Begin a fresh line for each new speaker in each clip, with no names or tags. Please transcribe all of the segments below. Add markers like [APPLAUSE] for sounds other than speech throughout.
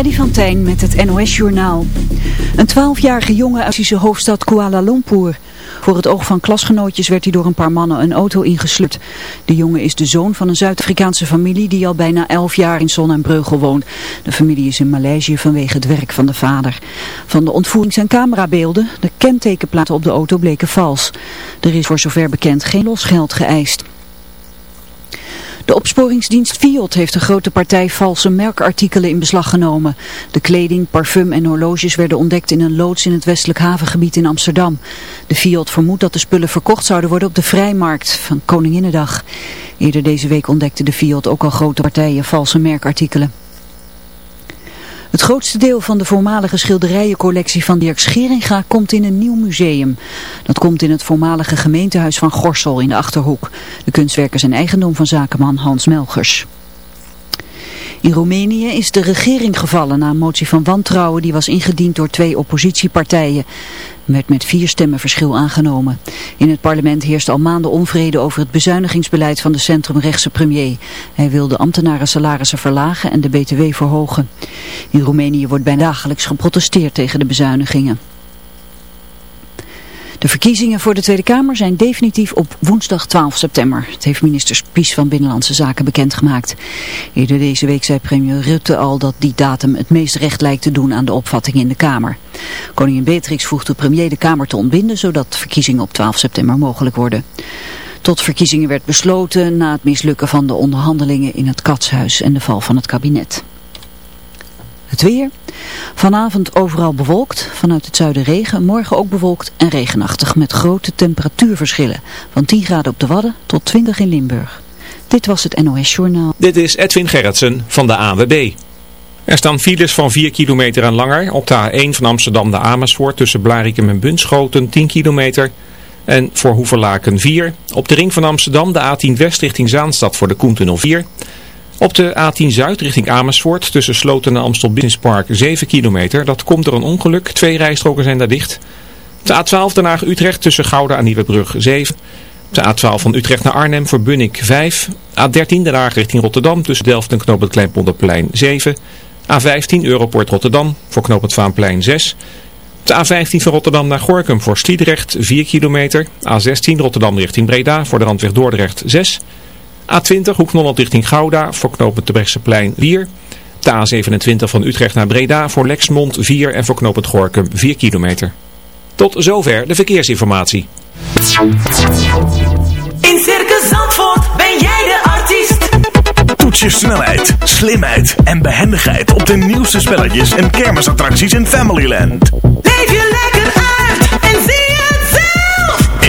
Freddy van Tijn met het NOS-journaal. Een twaalfjarige jongen uit de hoofdstad Kuala Lumpur. Voor het oog van klasgenootjes werd hij door een paar mannen een auto ingeslupt. De jongen is de zoon van een Zuid-Afrikaanse familie die al bijna elf jaar in Zon en Breugel woont. De familie is in Maleisië vanwege het werk van de vader. Van de ontvoerings- en camerabeelden, de kentekenplaten op de auto bleken vals. Er is voor zover bekend geen losgeld geëist. De opsporingsdienst Fiat heeft een grote partij valse merkartikelen in beslag genomen. De kleding, parfum en horloges werden ontdekt in een loods in het westelijk havengebied in Amsterdam. De Fiat vermoedt dat de spullen verkocht zouden worden op de vrijmarkt van Koninginnedag. Eerder deze week ontdekte de Fiat ook al grote partijen valse merkartikelen. Het grootste deel van de voormalige schilderijencollectie van Dirk Scheringa komt in een nieuw museum. Dat komt in het voormalige gemeentehuis van Gorsel in de Achterhoek. De kunstwerken zijn eigendom van zakenman Hans Melgers. In Roemenië is de regering gevallen na een motie van wantrouwen die was ingediend door twee oppositiepartijen. Werd met vier stemmen verschil aangenomen. In het parlement heerst al maanden onvrede over het bezuinigingsbeleid van de centrumrechtse premier. Hij wil de ambtenaren salarissen verlagen en de btw verhogen. In Roemenië wordt bijna dagelijks geprotesteerd tegen de bezuinigingen. De verkiezingen voor de Tweede Kamer zijn definitief op woensdag 12 september. Het heeft minister Spies van Binnenlandse Zaken bekendgemaakt. Eerder deze week zei premier Rutte al dat die datum het meest recht lijkt te doen aan de opvatting in de Kamer. Koningin Beatrix vroeg de premier de Kamer te ontbinden zodat verkiezingen op 12 september mogelijk worden. Tot verkiezingen werd besloten na het mislukken van de onderhandelingen in het Katshuis en de val van het kabinet. Het weer. Vanavond overal bewolkt, vanuit het zuiden regen, morgen ook bewolkt en regenachtig met grote temperatuurverschillen. Van 10 graden op de Wadden tot 20 in Limburg. Dit was het NOS Journaal.
Dit is Edwin Gerritsen van de AWB. Er staan files van 4 kilometer en langer op de A1 van Amsterdam de Amersfoort tussen Blarikum en Bunschoten 10 kilometer. En voor Hoeverlaken 4. Op de ring van Amsterdam de A10 West richting Zaanstad voor de Koentunnel 4. Op de A10 Zuid richting Amersfoort tussen Sloten en Amstel Business Park 7 kilometer. Dat komt door een ongeluk. Twee rijstroken zijn daar dicht. De A12 Den Haag Utrecht tussen Gouda en Nieuwebrug 7. De A12 van Utrecht naar Arnhem voor Bunnik 5. A13 Den Haag richting Rotterdam tussen Delft en Knoop het Kleinpolderplein 7. A15 Europort Rotterdam voor Knoop het Vaanplein 6. De A15 van Rotterdam naar Gorkum voor Sliedrecht 4 kilometer. A16 Rotterdam richting Breda voor de randweg Dordrecht 6. A20 Hoek Holland richting Gouda voor knooppunt Terbrechtseplein 4. De A27 van Utrecht naar Breda voor Lexmond 4 en voor knooppunt Gorkum 4 kilometer. Tot zover de verkeersinformatie.
In Circus Zandvoort ben jij de artiest.
Toets je snelheid, slimheid en behendigheid op de nieuwste spelletjes en kermisattracties in Familyland.
Leef je lekker uit en zie.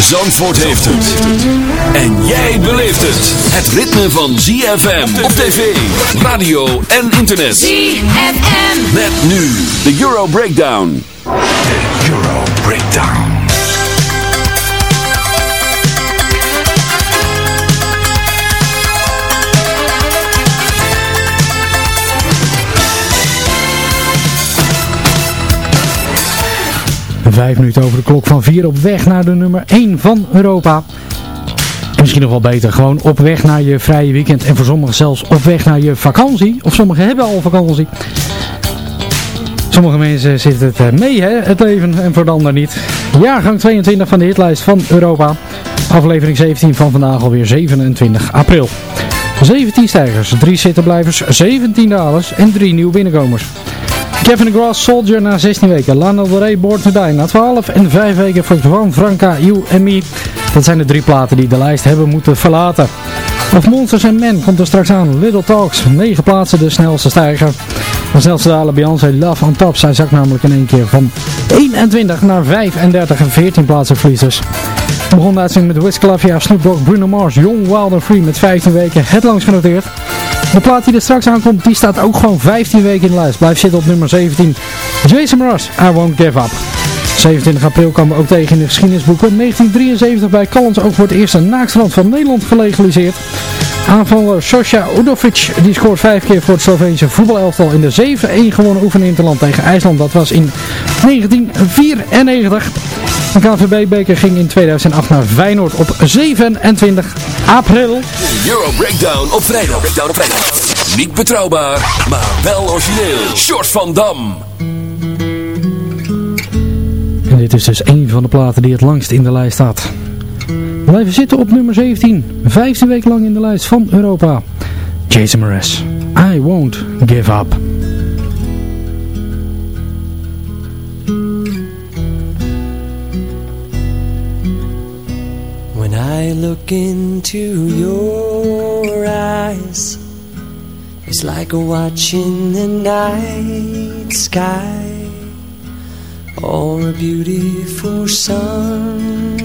Zandvoort heeft het. En jij beleeft het. Het ritme van ZFM op tv, radio en internet.
ZFM.
Met nu de Euro Breakdown.
De Euro Breakdown.
Vijf minuten over de klok van vier op weg naar de nummer 1 van Europa. En misschien nog wel beter, gewoon op weg naar je vrije weekend. En voor sommigen zelfs op weg naar je vakantie. Of sommigen hebben al vakantie. Sommige mensen zitten het eh, mee, hè, het leven, en voor de ander niet. Jaargang 22 van de hitlijst van Europa. Aflevering 17 van vandaag alweer 27 april. 17 stijgers, 3 zittenblijvers, 17 dalers en 3 nieuwe binnenkomers. Kevin Grass, Soldier na 16 weken. Lana Del Rey, Born to Die na 12 en 5 weken voor Juan Franca, You and Me. Dat zijn de drie platen die de lijst hebben moeten verlaten. Of Monsters and Men komt er straks aan. Little Talks, 9 plaatsen de snelste stijger. De snelste dalen Beyoncé Love on Top. Zij zakt namelijk in één keer van 21 naar 35 en 14 plaatsen verliezers. We begonnen uitzending met Wiz Snoop Dogg, Bruno Mars, Young, Wild and Free met 15 weken het langst genoteerd. De plaat die er straks aankomt, die staat ook gewoon 15 weken in de lijst. Blijft zitten op nummer 17. Jason Mraz, I Won't Give Up. 27 april kwam we ook tegen in de geschiedenisboeken. 1973 bij Callens ook voor het eerst een van Nederland gelegaliseerd. Aanvaller Sosja Udovic die scoort vijf keer voor het Sloveense voetbalelftal in de 7-1 gewonnen oefeninterland tegen IJsland. Dat was in 1994. De KNVB-beker ging in 2008 naar Feyenoord op 27 april.
De Euro Breakdown op vrijdag. Breakdown op vrijdag. Niet betrouwbaar, maar wel origineel. Short van Dam.
En dit is dus een van de platen die het langst in de lijst staat. Blijven zitten op nummer 17. 15 weken lang in de lijst van Europa. Jason Mraz. I won't give up.
When I look into your eyes, it's like watching the night sky or a beautiful sunrise.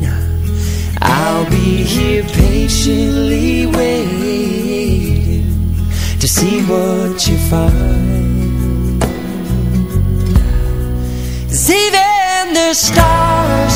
be here patiently waiting to see what you find. 'Cause even the stars,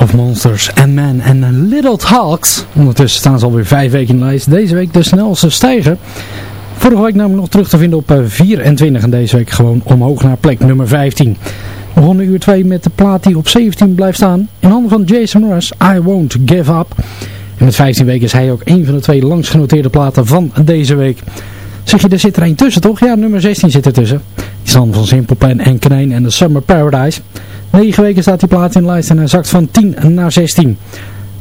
Of Monsters and Men en Little Talks. Ondertussen staan ze alweer vijf weken in de lijst. Deze week de snelste stijger. Vorige week namelijk nog terug te vinden op eh, 24 en deze week gewoon omhoog naar plek nummer 15. We begonnen uur 2 met de plaat die op 17 blijft staan. In handen van Jason Mraz, I Won't Give Up. En met 15 weken is hij ook een van de twee langst genoteerde platen van deze week. Zeg je, er zit er één tussen toch? Ja, nummer 16 zit er tussen. Die is dan van Simple Plan en Knijn en The Summer Paradise. 9 weken staat die plaat in de lijst en hij zakt van 10 naar 16.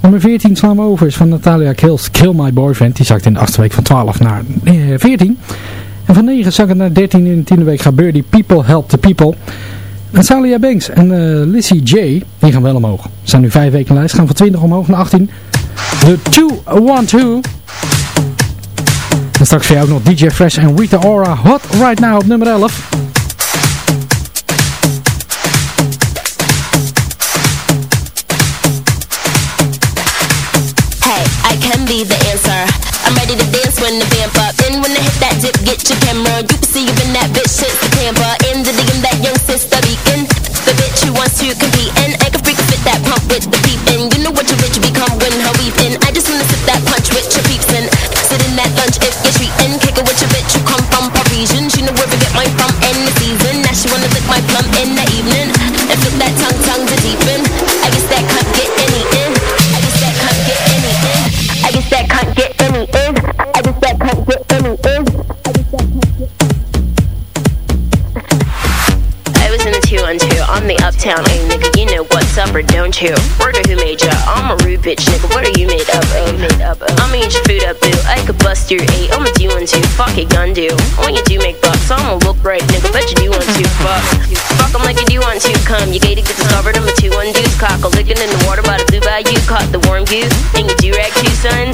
Nummer 14 slaan we over is van Natalia Kills Kill My Boyfriend. Die zakt in de achtste week van 12 naar eh, 14. En van 9 zakt het naar 13 in de tiende week gaat Birdie People Help the People. En Salia Banks en uh, Lissy J, die gaan wel omhoog. Staan nu 5 weken in de lijst, gaan van 20 omhoog naar 18. De 2-1-2. En straks voor jou ook nog DJ Fresh en Rita Ora Hot Right Now op nummer 11.
Hey, I can be the answer. I'm ready to dance when the vamp up. Then when I hit that dip, get your camera. You can see you been that bitch since the Tampa. In the DM, that young sister beacon. The bitch who wants to compete and I can freak fit that pump get the peep or don't you? Word who made ya? I'm a rude bitch, nigga. What are you made up of? Made up of? I'ma eat your food up, boo. I could bust your eight. I'ma do one two. Fuck it, gun do. When you do make bucks, I'ma look right, nigga. Bet you do want to. Fuck. Fuck 'em like you do want to. Come, you gated, get discovered. I'm a two one deuce. Cock a licking in the water by the blue bayou. Caught the warm goose. And you do rag too, son.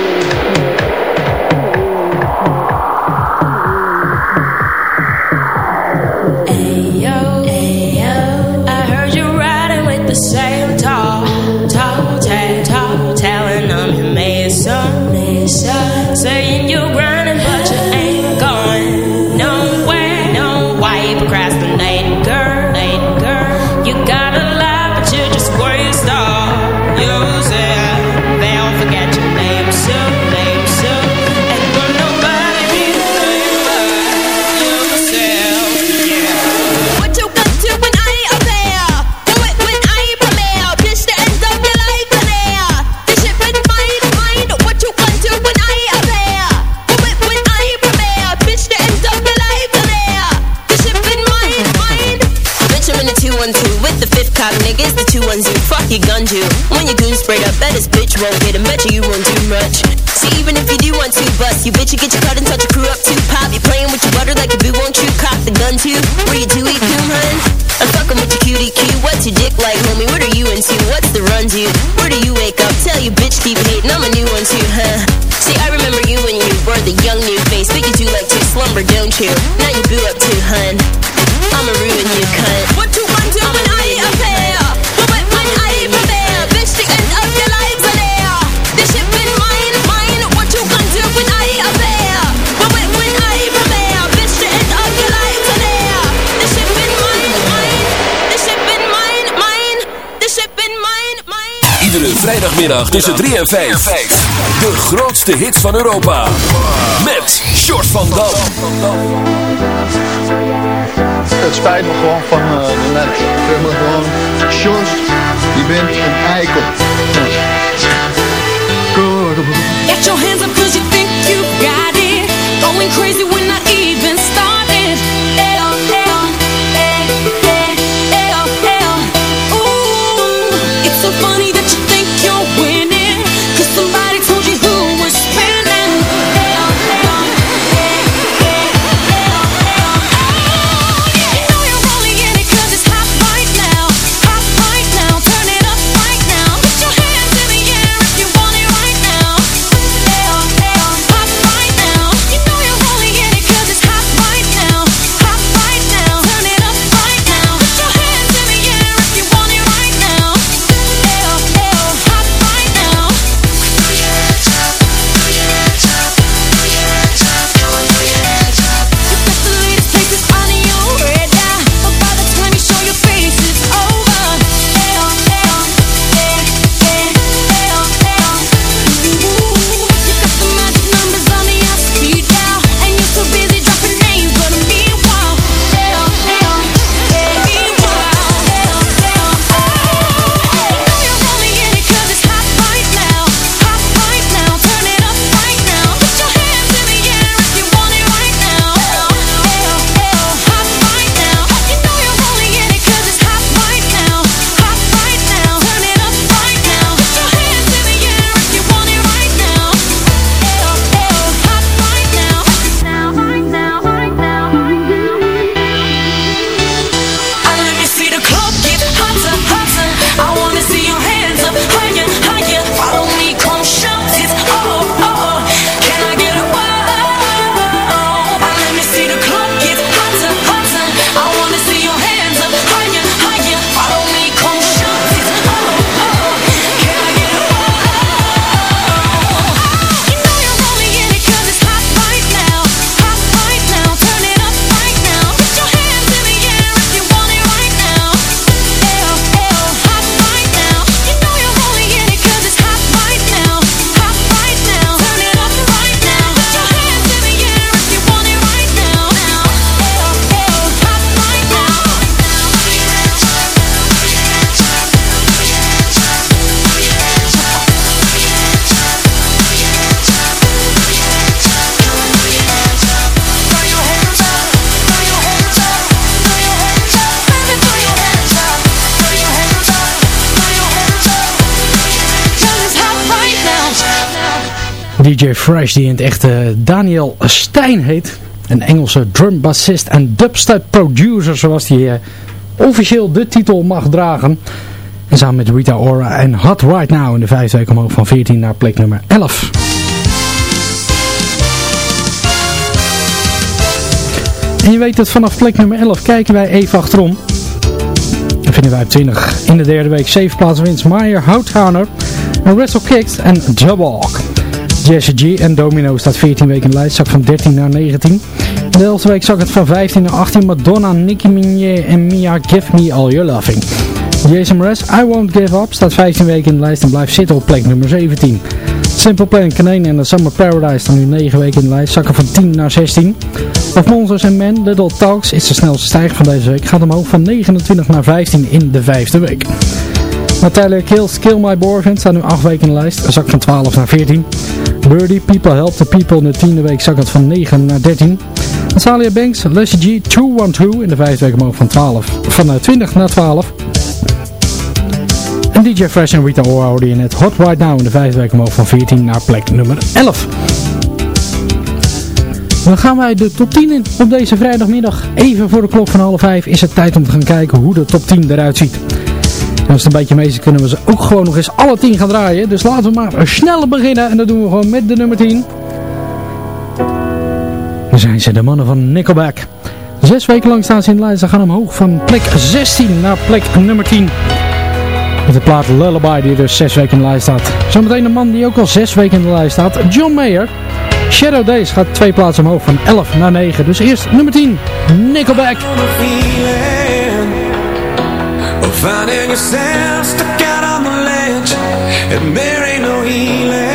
huh? See, I remember you when you were the young new face, but you do like to slumber, don't you?
Vrijdagmiddag tussen 3 en 5. De grootste hits van Europa. Met Short van Dam.
Het spijt me gewoon van uh, de net. Ik vind me gewoon... Sjors, je bent een eikel.
Get your hands up cause you think you got it Going crazy when I
DJ Fresh, die in het echte Daniel Stijn heet. Een Engelse drumbassist en dubstep producer, zoals hij uh, officieel de titel mag dragen. En samen met Rita Ora en Hot Right Now in de vijfde week omhoog van 14 naar plek nummer 11. En je weet dat vanaf plek nummer 11 kijken wij even achterom. Dan vinden wij op 20 in de derde week 7 plaatsen winst Meyer Houthouder en Wrestle Kicks en Jabbalk. Jesse G en Domino staat 14 weken in lijst, zak van 13 naar 19. In de 11e week zak het van 15 naar 18, Madonna, Nicki Minaj en Mia Give Me All Your Loving. Jason Mraz, I Won't Give Up, staat 15 weken in de lijst en blijft zitten op plek nummer 17. Simple Plan, Canane en The Summer Paradise staan nu 9 weken in de lijst, zakken van 10 naar 16. Of Monsters and Men, Little Talks is de snelste stijger van deze week, gaat omhoog van 29 naar 15 in de vijfde week. Natalia Kills, Kill My Boyfriend staat nu 8 weken in de lijst, zak van 12 naar 14. Birdie, People Help the People in de tiende week zak het van 9 naar 13. Natalia Banks, Leslie G, 212 in de vijfde week omhoog van, 12, van 20 naar 12. En DJ Fresh en Rita Ora je net Hot Right Now in de vijfde week omhoog van 14 naar plek nummer 11. Dan gaan wij de top 10 in op deze vrijdagmiddag. Even voor de klok van half 5 is het tijd om te gaan kijken hoe de top 10 eruit ziet. Als het een beetje mee is, kunnen we ze ook gewoon nog eens alle 10 gaan draaien. Dus laten we maar snel beginnen. En dat doen we gewoon met de nummer 10. Dan zijn ze de mannen van Nickelback. Zes weken lang staan ze in de lijst. Ze gaan omhoog van plek 16 naar plek nummer 10. Met de plaat Lullaby die dus zes weken in de lijst staat. Zometeen een man die ook al zes weken in de lijst staat. John Mayer. Shadow Days gaat twee plaatsen omhoog van 11 naar 9. Dus eerst nummer 10. Nickelback.
Finding yourself stuck out on the ledge. And there ain't no healing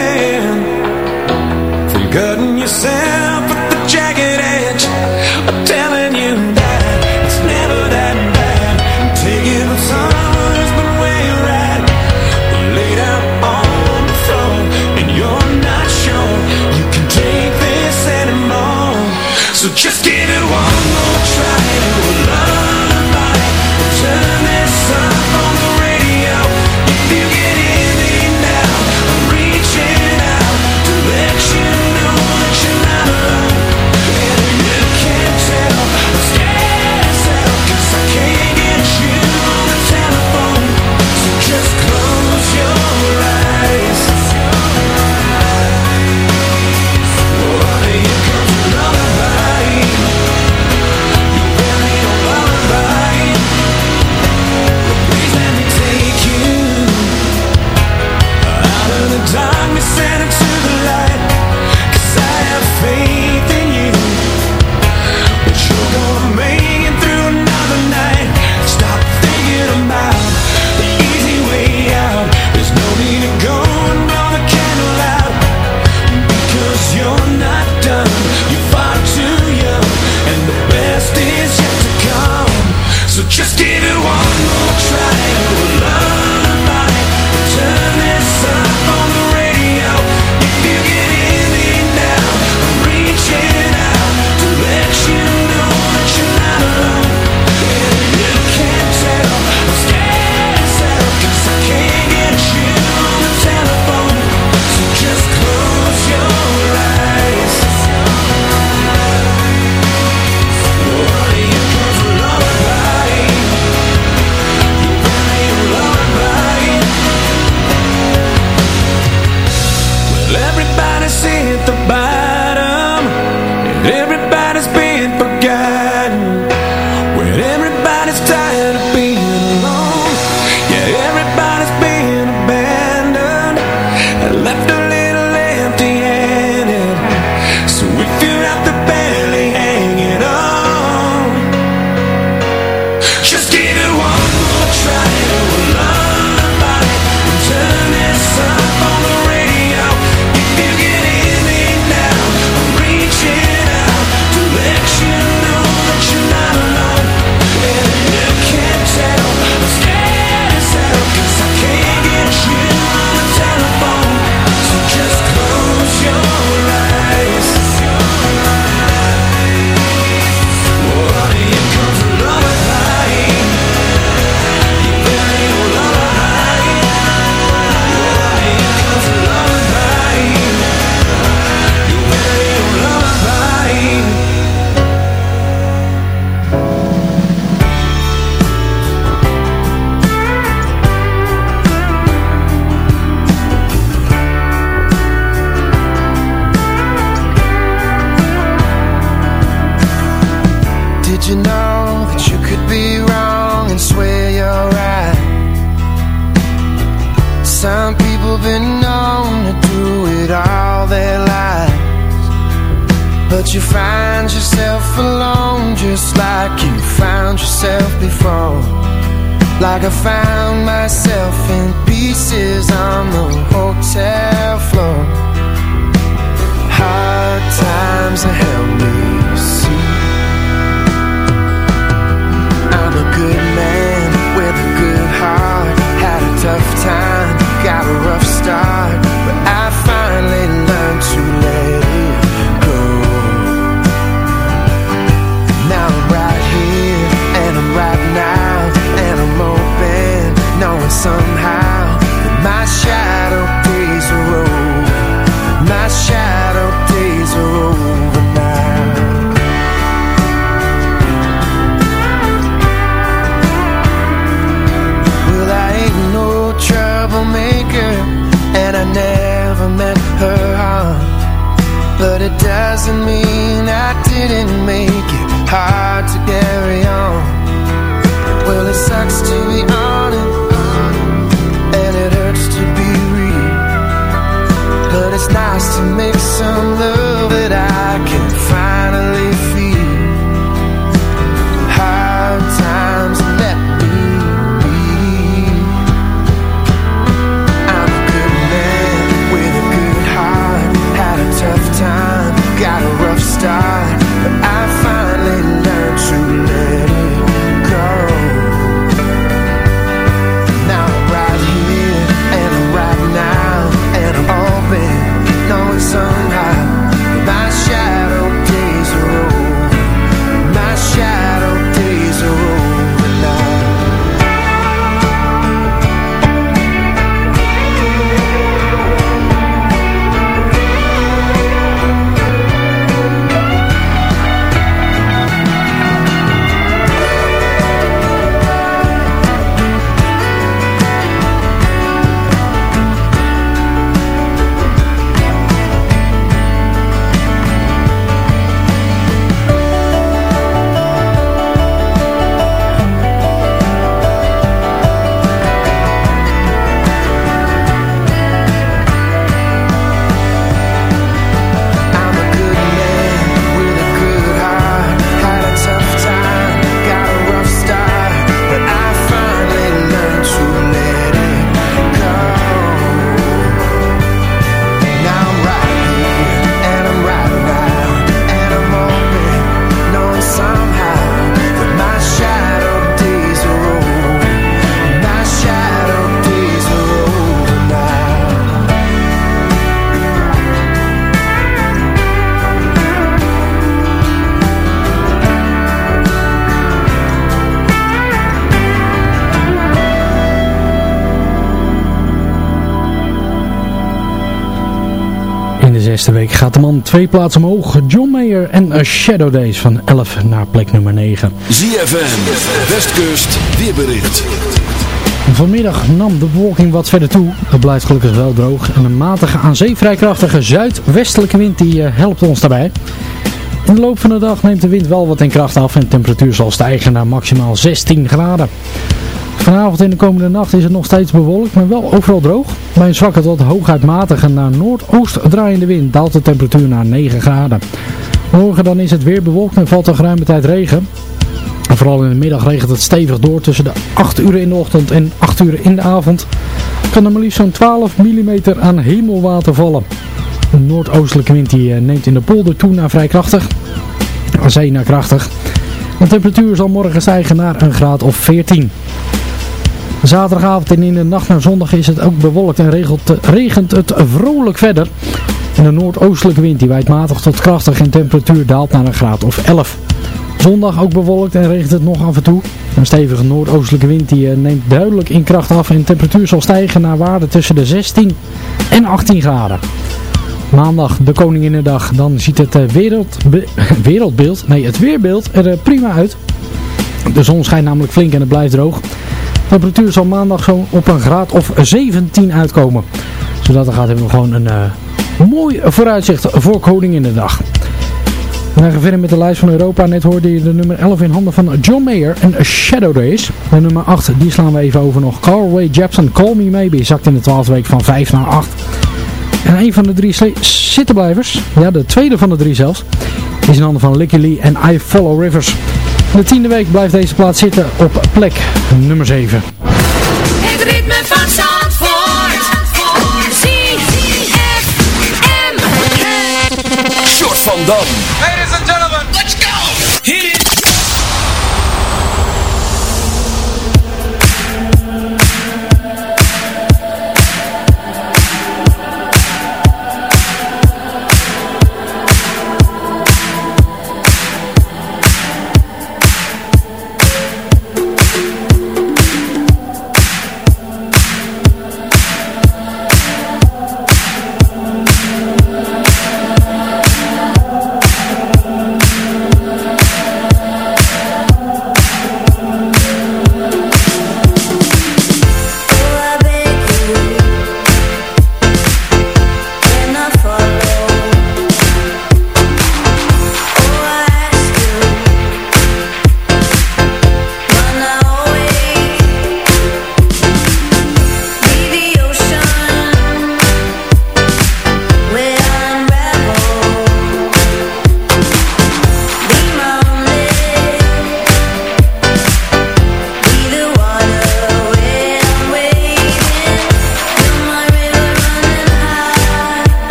it's
nice to make some love that I can finally
In de zesde week gaat de man twee plaatsen omhoog. John Mayer en A Shadow Days van 11 naar plek nummer 9.
ZFM, Westkust, weerbericht.
Vanmiddag nam de bewolking wat verder toe. Het blijft gelukkig wel droog. En een matige aan zee vrij krachtige zuidwestelijke wind die eh, helpt ons daarbij. In de loop van de dag neemt de wind wel wat in kracht af en de temperatuur zal stijgen naar maximaal 16 graden. Vanavond en de komende nacht is het nog steeds bewolkt, maar wel overal droog. Bij een zwakke tot hooguit matige naar noordoost draaiende wind daalt de temperatuur naar 9 graden. Morgen dan is het weer bewolkt en valt er geruime tijd regen. En vooral in de middag regent het stevig door tussen de 8 uur in de ochtend en 8 uur in de avond. Kan er maar liefst zo'n 12 mm aan hemelwater vallen. De noordoostelijke wind die eh, neemt in de polder toe naar vrij krachtig. Zee naar krachtig. De temperatuur zal morgen stijgen naar een graad of 14. Zaterdagavond en in de nacht naar zondag is het ook bewolkt en regelt, regent het vrolijk verder. En de noordoostelijke wind die waait matig tot krachtig en temperatuur daalt naar een graad of 11. Zondag ook bewolkt en regent het nog af en toe. Een stevige noordoostelijke wind die eh, neemt duidelijk in kracht af en de temperatuur zal stijgen naar waarde tussen de 16 en 18 graden. Maandag, de Koninginnedag, dan ziet het eh, wereldbe- [LAUGHS] wereldbeeld, nee het weerbeeld er eh, prima uit. De zon schijnt namelijk flink en het blijft droog. De temperatuur zal maandag zo op een graad of 17 uitkomen. Zodat er gaat hebben we gewoon een eh, mooi vooruitzicht voor Koninginnedag. We gaan verder met de lijst van Europa. Net hoorde je de nummer 11 in handen van John Mayer en Shadow Days. De nummer 8, die slaan we even over nog. Carl Jepsen, Call Me Maybe, zakt in de 12e week van 5 naar 8. En een van de drie zittenblijvers, ja de tweede van de drie zelfs, is in handen van Licky Lee en I Follow Rivers. De tiende week blijft deze plaats zitten op plek nummer 7.
Het ritme van Zandvoort. ZFM.
Short van Dam.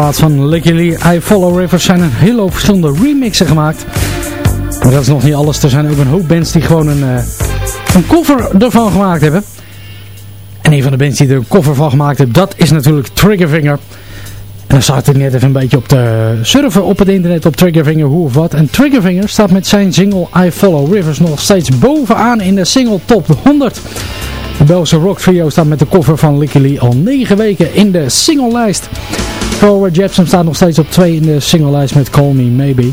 Plaats van Licky Lee, I Follow Rivers zijn een hele hoop verschillende remixen gemaakt. Maar dat is nog niet alles. Er zijn ook een hoop bands die gewoon een, eh, een cover ervan gemaakt hebben. En een van de bands die er een cover van gemaakt hebben, dat is natuurlijk Triggerfinger. En dan zat ik net even een beetje op te surfen op het internet op Triggerfinger, hoe of wat. En Triggerfinger staat met zijn single I Follow Rivers nog steeds bovenaan in de single top 100. De Belgische rock trio staat met de cover van Licky Lee al 9 weken in de singlelijst. Forward Jepson staat nog steeds op 2 in de singlelijst met Call Me Maybe.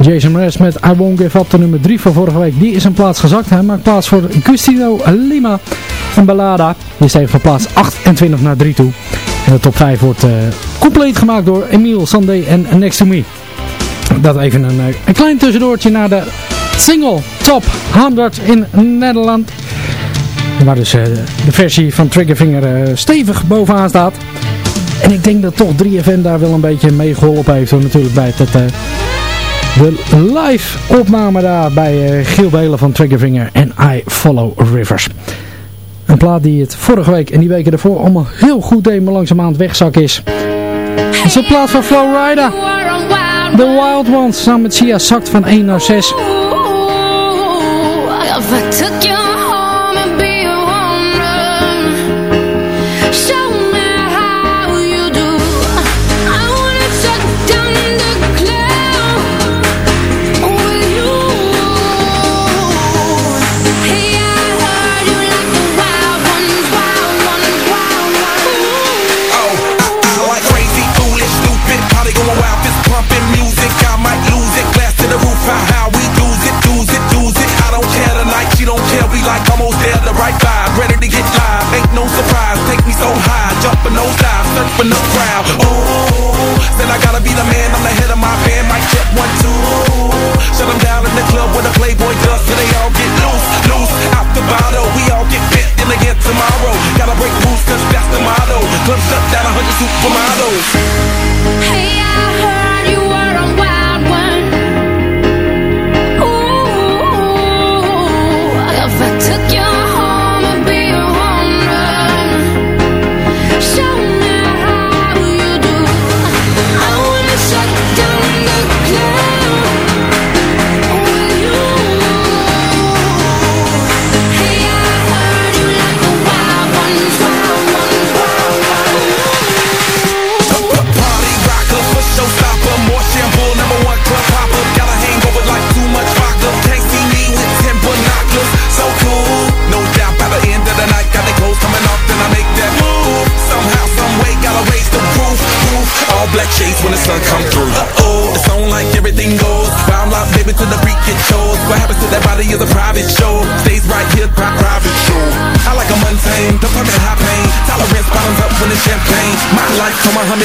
Jason Mraz met I Won't Give Up, de nummer 3 van vorige week, die is een plaats gezakt. Hij maakt plaats voor Gustino Lima en Ballada. Die steeg van plaats 28 naar 3 toe. En de top 5 wordt uh, compleet gemaakt door Emile Sandé en Next To Me. Dat even een, uh, een klein tussendoortje naar de single Top 100 in Nederland. Waar dus uh, de versie van Triggerfinger stevig bovenaan staat. En ik denk dat toch 3FM daar wel een beetje mee geholpen heeft. Natuurlijk bij het, de live opname daar bij Giel Belen van Triggerfinger en I Follow Rivers. Een plaat die het vorige week en die weken ervoor allemaal heel goed deed, maar langzaamaan wegzak is. Het is een plaat van Flowrider. The Wild Ones samen met Sia zakt van 1 naar 6.
Surprise, take me so high, jumping no dives, surfing the crowd. Oh, said I gotta be the man, I'm the head of my band, mic check one two. Shut them down in the club with a Playboy does, so they all get loose, loose out the bottle. We all get fit in again tomorrow. Gotta break rules, cause that's the motto. Club shut down, a hundred supermodels.
Hey, I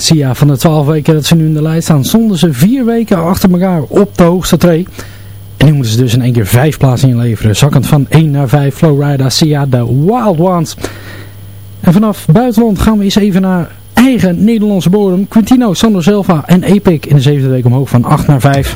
Sia van de 12 weken dat ze nu in de lijst staan, stonden ze vier weken achter elkaar op de hoogste tree. En nu moeten ze dus in één keer vijf plaatsen inleveren. Zakkend van 1 naar 5, Flowrider, Sia, de Wild Ones. En vanaf buitenland gaan we eens even naar eigen Nederlandse bodem. Quintino, Sander Selva en Epic in de zevende week omhoog van 8 naar 5.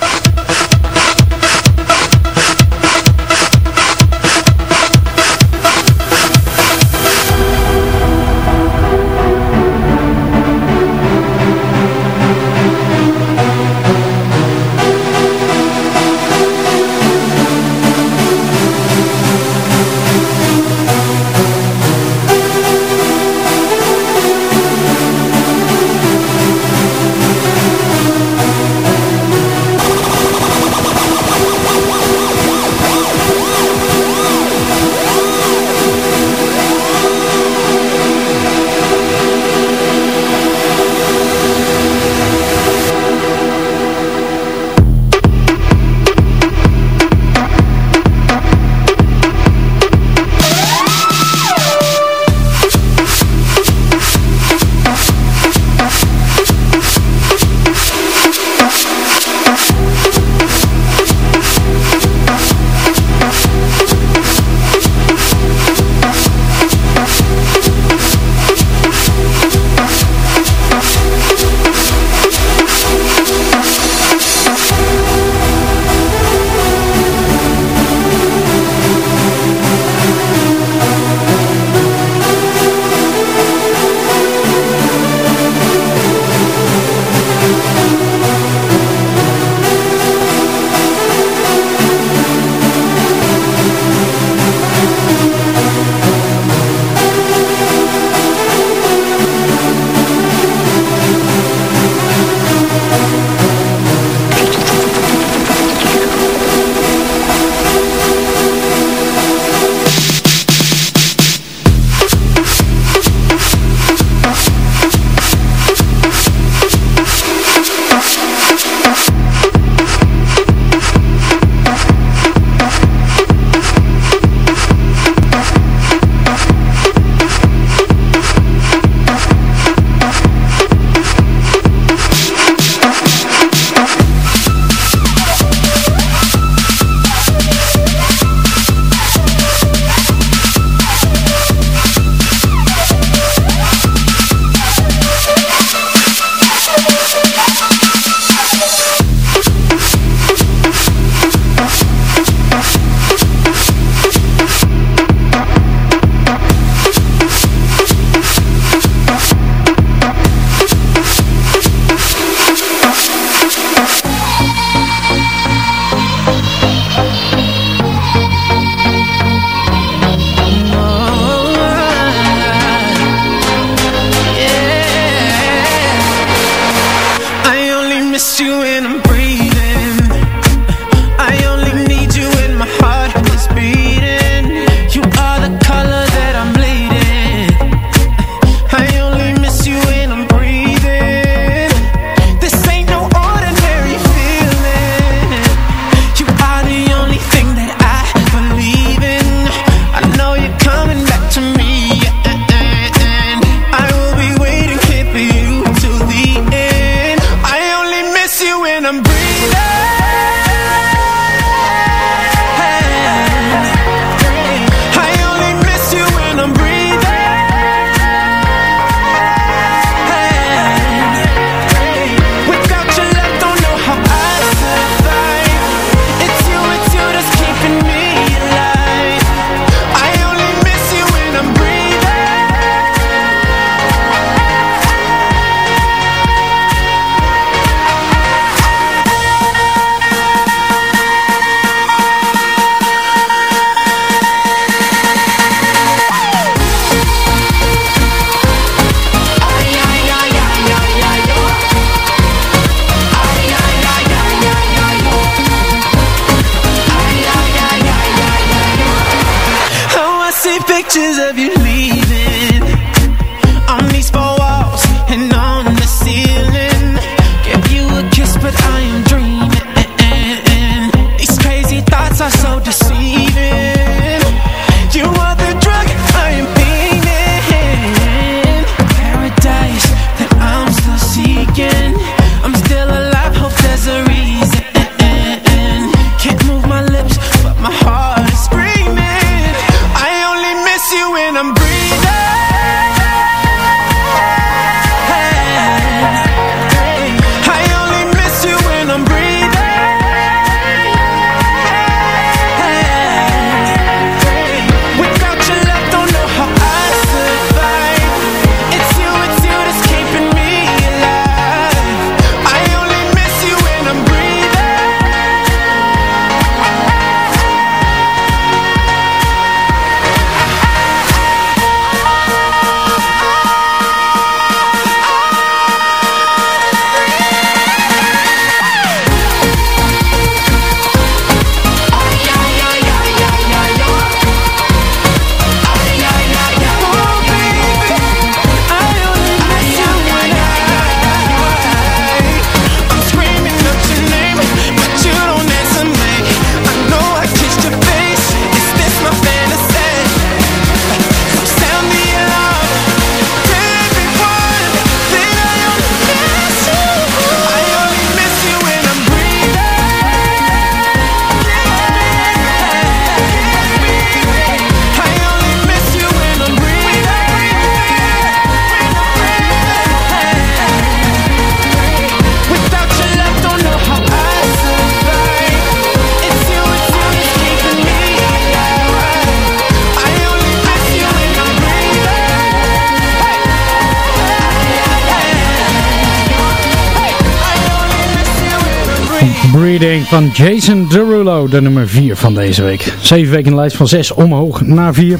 van Jason Derulo, de nummer 4 van deze week. 7 weken in de lijst van 6 omhoog naar 4.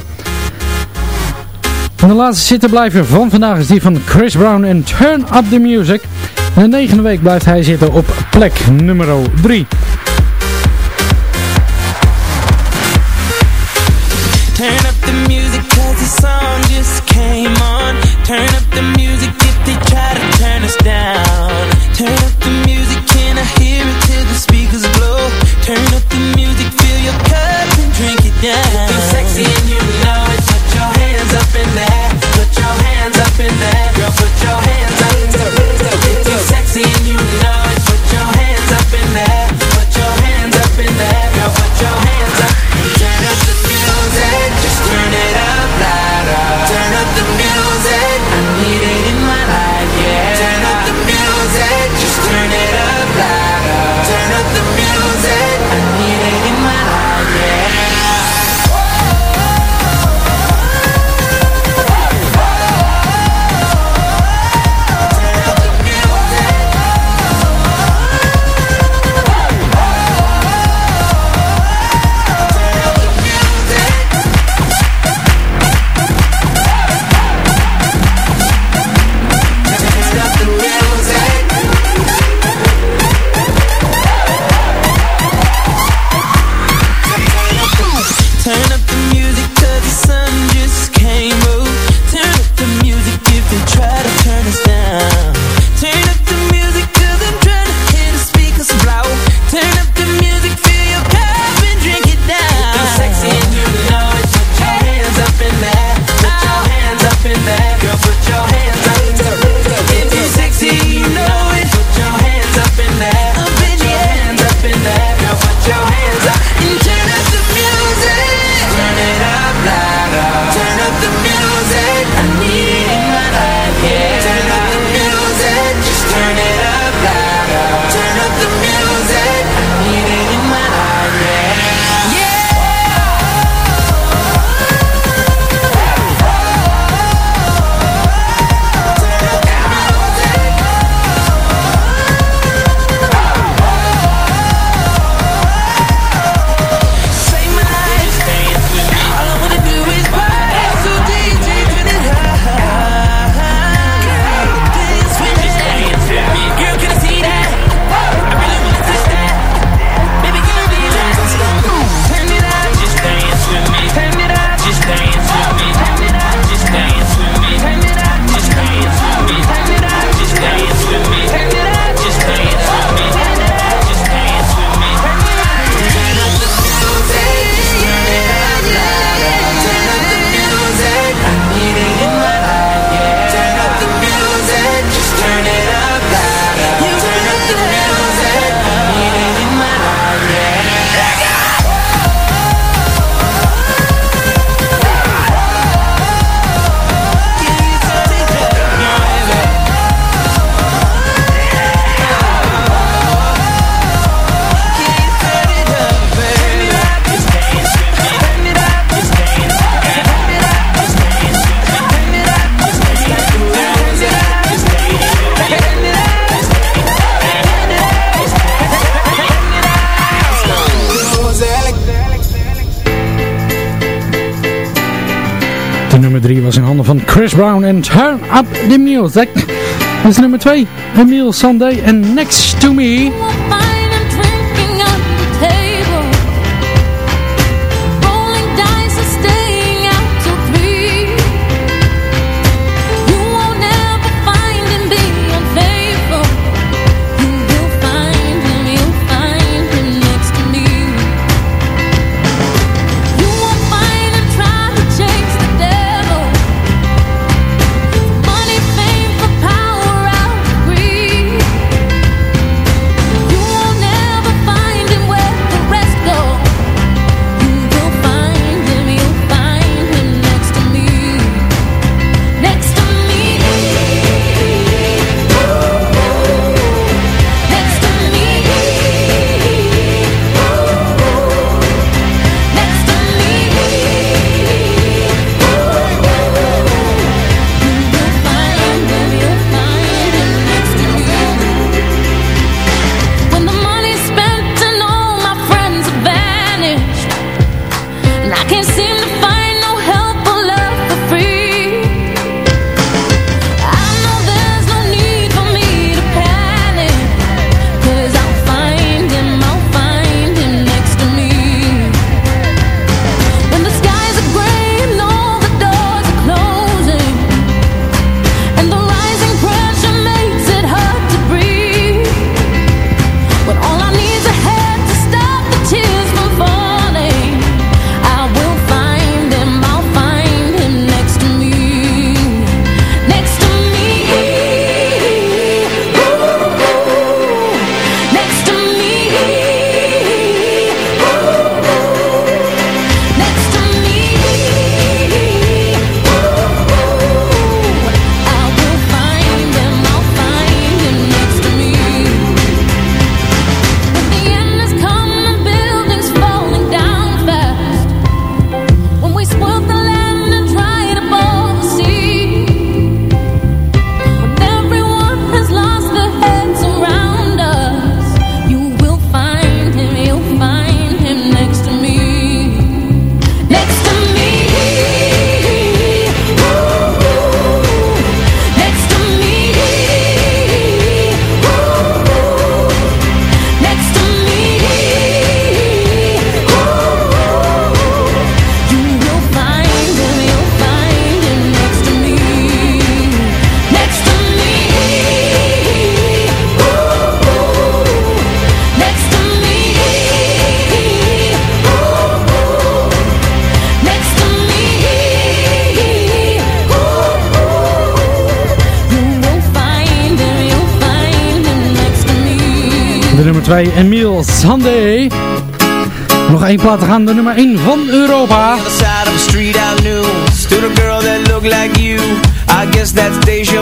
En de laatste zitten blijven van vandaag is die van Chris Brown en Turn Up The Music. En de negende week blijft hij zitten op plek nummer 3.
Put your hands up in there. Put your hands up in. Girl, put your hands
van Chris Brown en Turn Up The Music. Dat is nummer 2. Emile Sunday en Next To Me.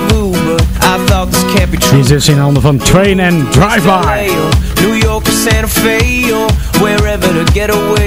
Vu But I thought this can't be
Die is in handen van Train and Drive-By.
New York or Santa Fe Or wherever to get away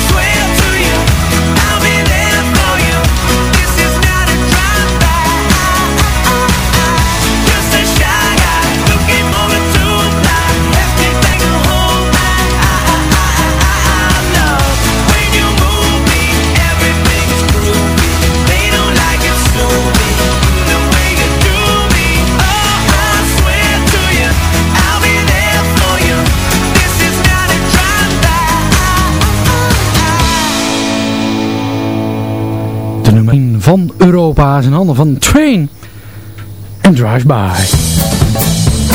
van Europa is in handen van Train and Drive-By.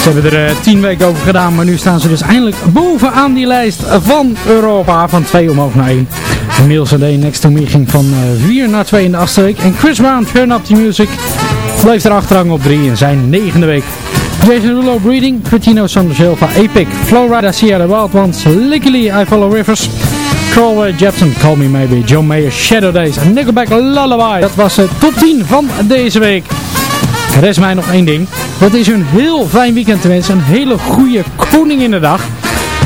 Ze hebben er eh, 10 weken over gedaan, maar nu staan ze dus eindelijk bovenaan die lijst van Europa. Van 2 omhoog naar 1. Emile CD Next to Me ging van 4 naar 2 in de achtste week. En Chris Brown, Turn Up The Music, bleef er achterhangen op 3 in zijn negende week. Jason Derulo, Breeding, Cretino Silva, Epic, Flowrider, Sierra Wild Ones, Licky Lee, I Follow Rivers, Crawley Jepson, Call Me Maybe, John Mayer, Shadow Days en Nickelback Lullaby. Dat was de top 10 van deze week. Er is mij nog één ding. Dat is een heel fijn weekend te wensen. Een hele goede Koninginnedag.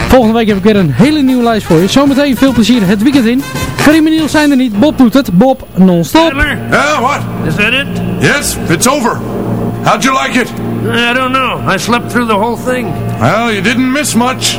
Volgende week heb ik weer een hele nieuwe lijst voor je. Zometeen veel plezier het weekend in. Karim Niels zijn er niet. Bob doet het. Bob non-stop.
Yeah, what?
Is that it?
Yes, it's over. How'd you like it?
I don't know. I slept through the whole thing.
Well, you didn't miss much.